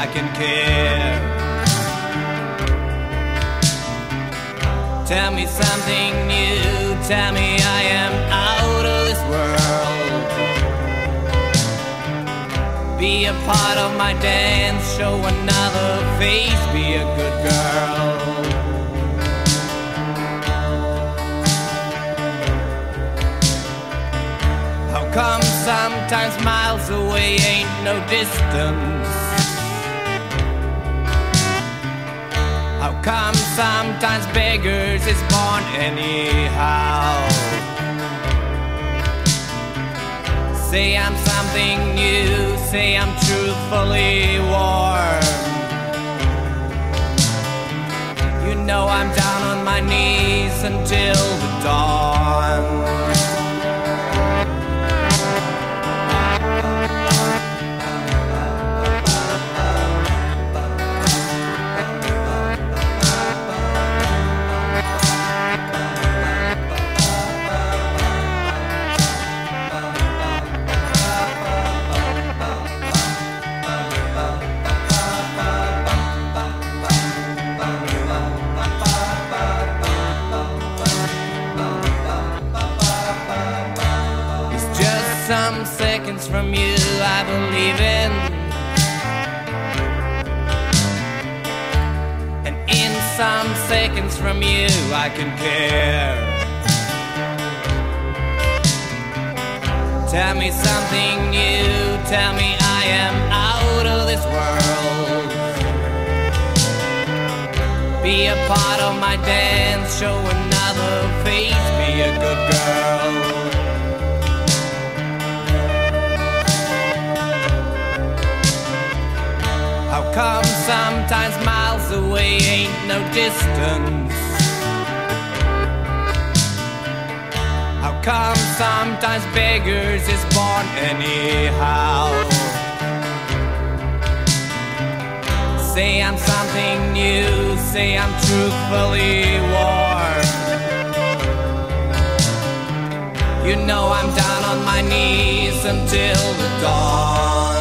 I can care. Tell me something new, tell me I am out of this world. Be a part of my dance, show another face, be a good girl. How come sometimes miles away ain't no distance? Come sometimes beggars is born anyhow? Say I'm something new, say I'm truthfully warm. You know I'm down on my knees until the dawn. Say I'm truthfully warm. You know I'm down on my knees until the dawn.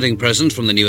Wedding present from the new